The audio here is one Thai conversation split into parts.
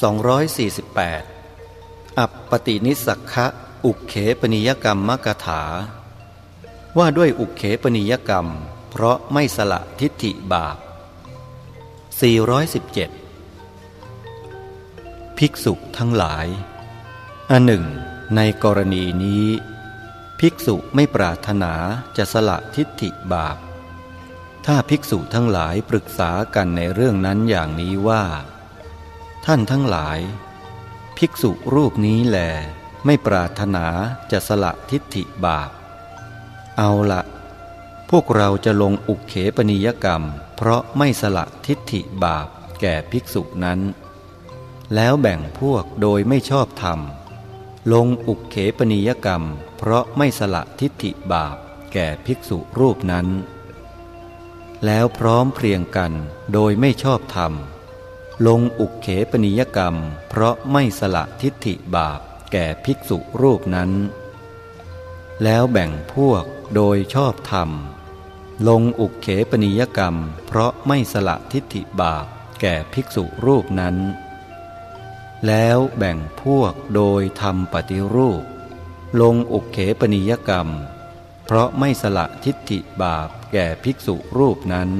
248 อัปปตินิสักะอุเขปนิยกรรมมกถา ว่าด้วยอุเขปนิยกรรม เพราะไม่สละทิฏฐิบาป 417 ภิกษุทั้งหลาย อันหนึ่ง ในกรณีนี้ ภิกษุไม่ปรารถนาจะสละทิฏฐิบาป ถ้าภิกษุทั้งหลายปรึกษากันในเรื่องนั้นอย่างนี้ว่า ท่านทั้งหลาย ภิกษุรูปนี้แหลไม่ปรารถนาจะสละทิฏฐิบาป เอาละพวกเราจะลงอุกเขปนิยกรรม เพราะไม่สละทิฏฐิบาปแก่ภิกษุนั้น แล้วแบ่งพวกโดยไม่ชอบธรรม ลงอุกเขปนิยกรรม เพราะไม่สละทิฏฐิบาปแก่ภิกษุรูปนั้น แล้วพร้อมเพรียงกันโดยไม่ชอบธรรม ลงอุกเขปนิยกรรม เพราะไม่สละทิฏฐิบาปแก่ภิกษุรูปนั้น แล้วแบ่งพวกโดยชอบธรรม ลงอุกเขปนิยกรรม เพราะไม่สละทิฏฐิบาปแก่ภิกษุรูปนั้น แล้วแบ่งพวกโดยทำปฏิรูป ลงอุกเขปนิยกรรม เพราะไม่สละทิฏฐิบาปแก่ภิกษุรูปนั้น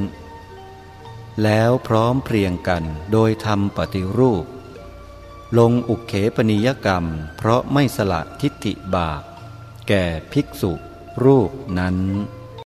แล้วพร้อมเพรียงกันโดยทำปฏิรูป ลงอุเขปนิยกรรม เพราะไม่สละทิฏฐิบาปแก่ภิกษุรูปนั้น